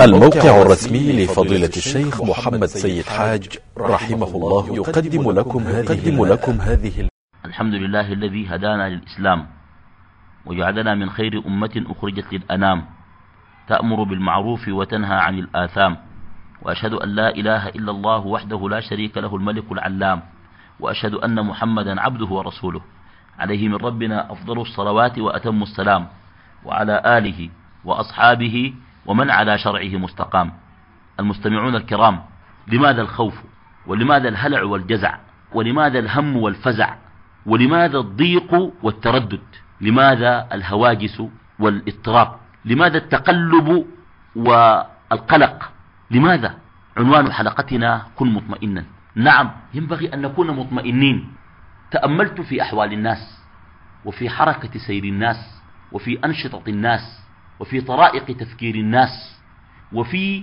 الموقع الرسمي لفضيلة الشيخ محمد سيد حاج رحمه الله يقدم لكم يقدم لكم هذه الحمد لله الذي هدانا للإسلام وجعلنا من خير أمة أخرجت للأنام تأمر بالمعروف وتنهى عن الآثام وأشهد أن لا إله إلا الله وحده لا شريك له الملك العلام وأشهد أن محمدا عبده ورسوله عليه من ربنا أفضل الصلوات وأتم السلام وعلى آله وأصحابه ومن على شرعه مستقام. المستمعون الكرام لماذا الخوف؟ ولماذا الهلع والجزع؟ ولماذا الهم والفزع؟ ولماذا الضيق والتردد؟ لماذا الهواجس والإضطراب؟ لماذا التقلب والقلق؟ لماذا؟ عنوان حلقتنا كن مطمئنا. نعم ينبغي أن نكون مطمئنين. تأملت في أحوال الناس وفي حركة سير الناس وفي أنشطة الناس وفي طرائق تفكير الناس وفي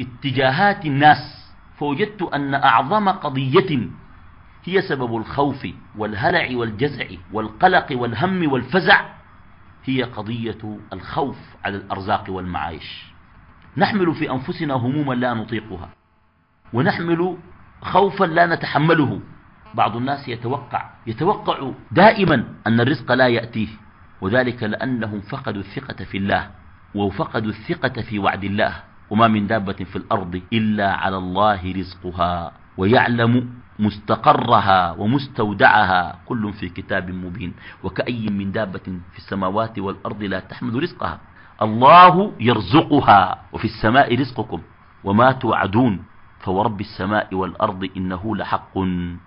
اتجاهات الناس فوجدت أن أعظم قضية هي سبب الخوف والهلع والجزع والقلق والهم والفزع هي قضية الخوف على الأرزاق والمعايش. نحمل في أنفسنا هموما لا نطيقها ونحمل خوفا لا نتحمله. بعض الناس يتوقع يتوقع دائما أن الرزق لا يأتيه. وذلك لأنهم فقدوا الثقة في الله وفقدوا الثقة في وعد الله وما من دابة في الأرض إلا على الله رزقها ويعلم مستقرها ومستودعها كل في كتاب مبين وكأي من دابة في السماوات والأرض لا تحمل رزقها الله يرزقها وفي السماء رزقكم وما توعدون فورب السماء والأرض إنه لحق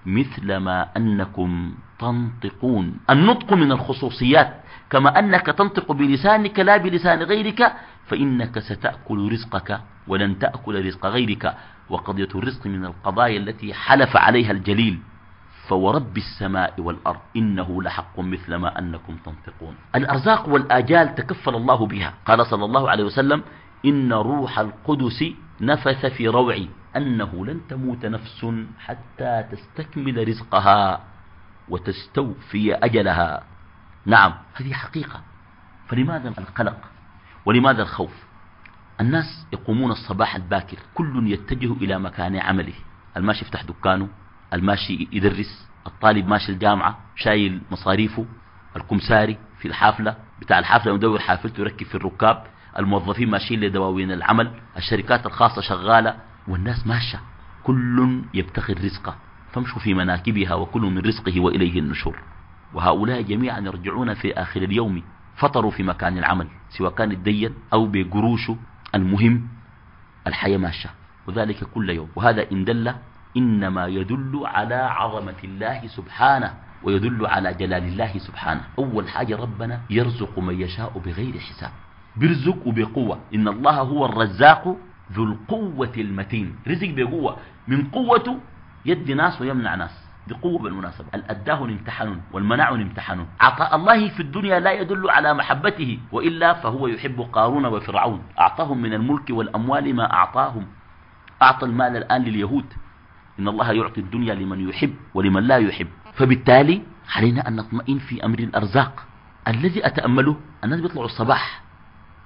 مثل ما أنكم تنطقون. النطق من الخصوصيات كما أنك تنطق بلسانك لا بلسان غيرك فإنك ستأكل رزقك ولن تأكل رزق غيرك. وقضية الرزق من القضايا التي حلف عليها الجليل. فورب السماء والأرض إنه لحق مثل ما أنكم تنطقون. الأرزاق والآجال تكفل الله بها. قال صلى الله عليه وسلم إن روح القدس نفث في روعي أنه لن تموت نفس حتى تستكمل رزقها وتستوفي أجلها. نعم هذه حقيقة. فلماذا القلق؟ ولماذا الخوف؟ الناس يقومون الصباح الباكر كل يتجه إلى مكان عمله. الماشي يفتح دكانه الماشي يدرس الطالب ماشي الجامعة شايل مصاريفه الكمساري في الحافلة بتاع الحافلة يدور حافلته يركب في الركاب. الموظفين ماشيين لدواوين العمل الشركات الخاصة شغالة والناس ماشية. كل يبتغي الرزق. فامشوا في مناكبها وكل من رزقه وإليه النشور. وهؤلاء جميعا يرجعون في آخر اليوم. فطروا في مكان العمل سواء كان الدين أو بقروش المهم. الحياة ماشية وذلك كل يوم. وهذا إن دل إنما يدل على عظمة الله سبحانه ويدل على جلال الله سبحانه. أول حاجة ربنا يرزق من يشاء بغير حساب. بيرزق وبقوة إن الله هو الرزاق ذو القوة المتين. رزق بقوة. من قوته يدي ناس ويمنع ناس. بقوة بالمناسبة. الأداة امتحن والمنع امتحن عطاء الله في الدنيا لا يدل على محبته وإلا فهو يحب قارون وفرعون. أعطاهم من الملك والأموال ما أعطاهم. أعطى المال الآن لليهود. إن الله يعطي الدنيا لمن يحب ولمن لا يحب. فبالتالي علينا أن نطمئن في أمر الأرزاق. الذي أتأمله الناس بيطلعوا الصباح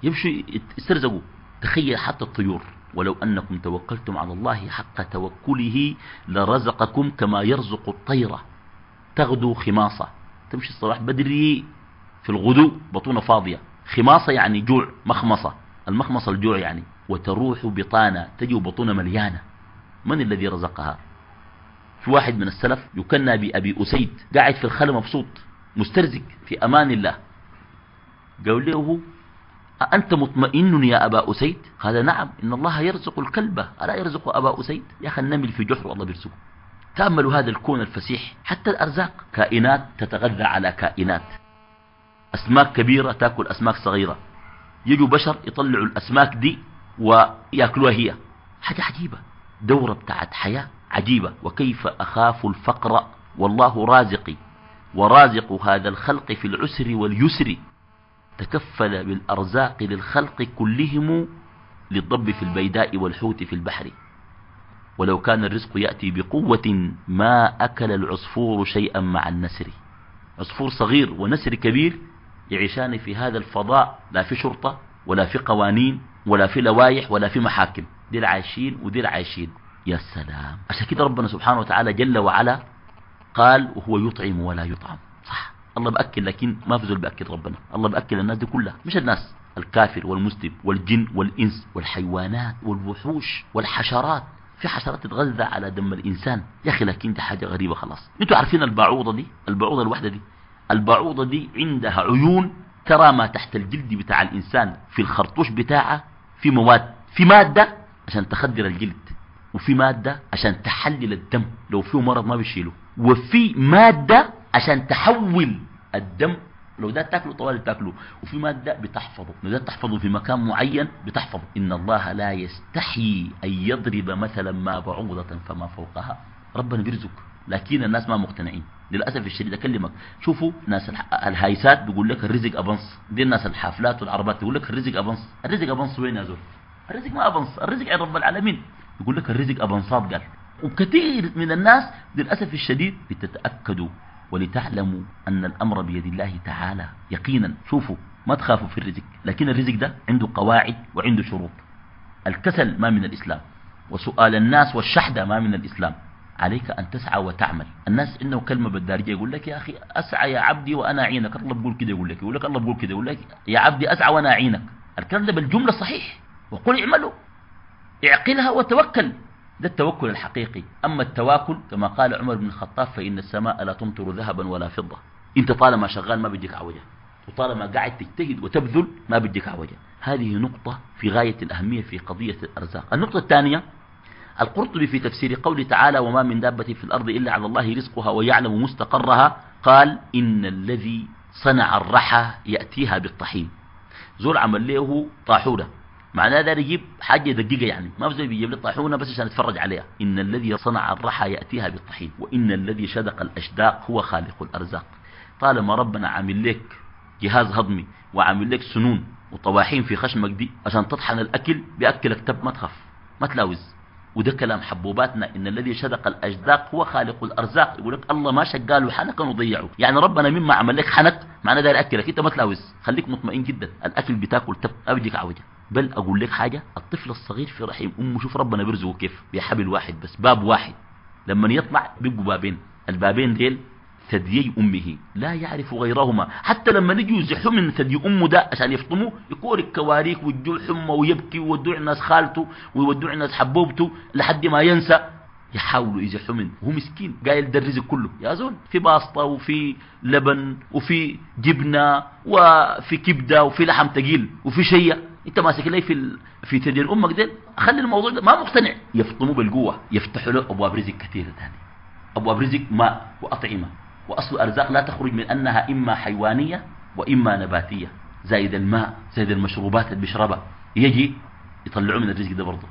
يمشوا يسترزقوا تخيل حتى الطيور ولو أنكم توكلتم على الله حق توكله لرزقكم كما يرزق الطيرة. تغدو خماصة. تمشي الصباح بدري في الغدو بطونة فاضية. خماصة يعني جوع مخمصة. المخمصة الجوع يعني. وتروح بطانة تجي بطونة مليانة. من الذي رزقها؟ في واحد من السلف يكنى بأبي أسيد قاعد في الخلا مبسوط مسترزق في أمان الله. قال له أنت مطمئن يا أبا أسيد؟ قال نعم إن الله يرزق الكلبة ألا يرزق أبا أسيد؟ يا أخي النمل في جحر والله بيرزقه. تأملوا هذا الكون الفسيح حتى الأرزاق. كائنات تتغذى على كائنات. أسماك كبيرة تأكل أسماك صغيرة. يجوا بشر يطلعوا الأسماك دي ويأكلوها هي. حاجة عجيبة. دورة بتاعت حياة عجيبة. وكيف أخاف الفقر؟ والله رازقي. ورازق هذا الخلق في العسر واليسر. تكفل بالأرزاق للخلق كلهم للضب في البيداء والحوت في البحر. ولو كان الرزق يأتي بقوة ما أكل العصفور شيئا مع النسر. عصفور صغير ونسر كبير يعيشان في هذا الفضاء لا في شرطة ولا في قوانين ولا في لوايح ولا في محاكم. ديل عايشين وديل عايشين يا سلام. عشان كده ربنا سبحانه وتعالى جل وعلا قال وهو يطعم ولا يطعم. الله بأكل لكن ما في زول بأكل ربنا. الله بأكل الناس دي كلها مش الناس الكافر والمسلم والجن والإنس والحيوانات والوحوش والحشرات. في حشرات تتغذى على دم الإنسان. يا أخي لكن دي حاجة غريبة خلاص. أنتوا عارفين البعوضة دي؟ البعوضة الواحدة دي؟ البعوضة دي عندها عيون ترى ما تحت الجلد بتاع الإنسان في الخرطوش بتاعها في مواد في مادة عشان تخدر الجلد وفي مادة عشان تحلل الدم. لو فيه مرض ما بيشيله. وفي مادة عشان تحول الدم. لو ده تاكله طوال تاكله. وفي مادة بتحفظه. لو ده تحفظه في مكان معين بتحفظه. إن الله لا يستحي أن يضرب مثلا ما بعوضة فما فوقها. ربنا بيرزق. لكن الناس ما مقتنعين. للأسف الشديد أكلمك. شوفوا ناس الهايسات بيقول لك الرزق أبنص. دي الناس الحافلات والعربات بيقول لك الرزق أبنص. الرزق أبنص وين يا زول؟ الرزق ما أبنص. الرزق عند رب العالمين. يقول لك الرزق أبنصات قال. وكثير من الناس للأسف الشديد بتتأكدوا. ولتعلموا أن الأمر بيد الله تعالى. يقينا شوفوا ما تخافوا في الرزق لكن الرزق ده عنده قواعد وعنده شروط. الكسل ما من الإسلام وسؤال الناس والشحدة ما من الإسلام. عليك أن تسعى وتعمل. الناس إنه كلمة بالدارجة يقول لك يا أخي أسعى يا عبدي وأنا أعينك. الله بقول كده يقول لك يقول لك الله بقول كده يقول لك يا عبدي أسعى وأنا أعينك. الكلام ده بالجملة صحيح. وقل اعملوا اعقلها وتوكل. ده التوكل الحقيقي. أما التواكل كما قال عمر بن الخطاب فإن السماء لا تمطر ذهبا ولا فضة. أنت طالما شغال ما بيجيك عوجة. وطالما قاعد تجتهد وتبذل ما بيجيك عوجة. هذه نقطة في غاية الأهمية في قضية الأرزاق. النقطة الثانية القرطبي في تفسير قوله تعالى وما من دابة في الأرض إلا على الله رزقها ويعلم مستقرها قال إن الذي صنع الرحى يأتيها بالطحين زول عمل له طاحونة. معناه ده يجيب حاجة دقيقة يعني. ما بزي بيجيب لي طاحونة بس عشان يتفرج عليها. إن الذي صنع الرحى يأتيها بالطحين. وإن الذي شدق الأشداق هو خالق الأرزاق. طالما ربنا عامل لك جهاز هضمي وعامل لك سنون وطواحين في خشمك دي عشان تطحن الأكل بأكلك تب ما تخاف ما تلاوز. وده كلام حبوباتنا. إن الذي شدق الأجداق هو خالق الأرزاق. يقول لك الله ما شقاله حنكا وضيعه يعني ربنا مما عمل لك حنك معناه ده أكلك. أنت ما تلاوز. خليك مطمئن جدا. الأكل بتاكل تب. أبجيك عوجة. بل أقول لك حاجة الطفل الصغير في رحم أمه شوف ربنا بيرزقه كيف بحبل واحد بس باب واحد. لما يطلع بيبقوا بابين. البابين ديل ثديي أمه لا يعرف غيرهما. حتى لما نجوا يزحوا من ثدي أمه ده عشان يفطموه يكور الكواريك ويدوا حمى ويبكي ويودوا الناس خالته ويودوا الناس حبوبته لحد ما ينسى. يحاولوا يزحوا منه. وهو مسكين قايل ده الرزق كله. يا زول في باسطة وفي لبن وفي جبنة وفي كبدة وفي لحم تقيل وفي شيء. انت ماسك لي في. في ثدي أمك ديل؟ خلي الموضوع ده ما مقتنع. يفطموه بالقوة يفتحوا له أبواب رزق كثيرة ثاني أبواب رزق ماء وأطعمة. وأصل الأرزاق لا تخرج من أنها إما حيوانية وإما نباتية. زائد الماء زائد المشروبات اللي بيشربها. يجي يطلعوه من الرزق ده برضه.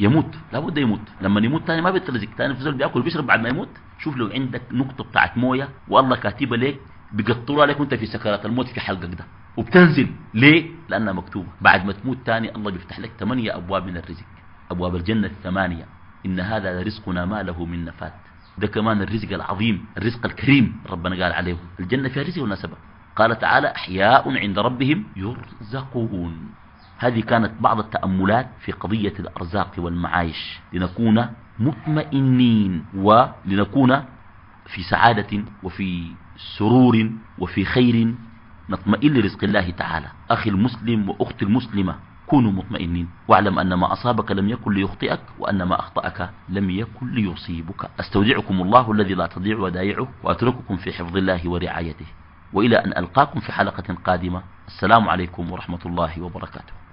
يموت. لابد يموت. لما يموت تاني ما بيترزق تاني في زول بيأكل بيشرب بعد ما يموت. شوف لو عندك نقطة بتاعت موية والله كاتبة ليك بيقطروا عليك وانت في سكرات الموت في حلقك ده. وبتنزل. ليه؟ لأنها مكتوبة. بعد ما تموت تاني الله بيفتح لك ثمانية أبواب من الرزق. أبواب الجنة الثمانية. إن هذا رزقنا ما له من نفات ده كمان الرزق العظيم. الرزق الكريم ربنا قال عليه. الجنة فيها رزق ونسبة قال تعالى أحياء عند ربهم يرزقون. هذه كانت بعض التأملات في قضية الأرزاق والمعايش. لنكون مطمئنين ولنكون في سعادة وفي سرور وفي خير نطمئن لرزق الله تعالى. أخي المسلم وأختي المسلمة كونوا مطمئنين. واعلم أن ما أصابك لم يكن ليخطئك وأن ما أخطأك لم يكن ليصيبك. أستودعكم الله الذي لا تضيع ودائعه وأترككم في حفظ الله ورعايته. وإلى أن ألقاكم في حلقة قادمة السلام عليكم ورحمة الله وبركاته.